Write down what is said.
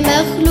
مخلوق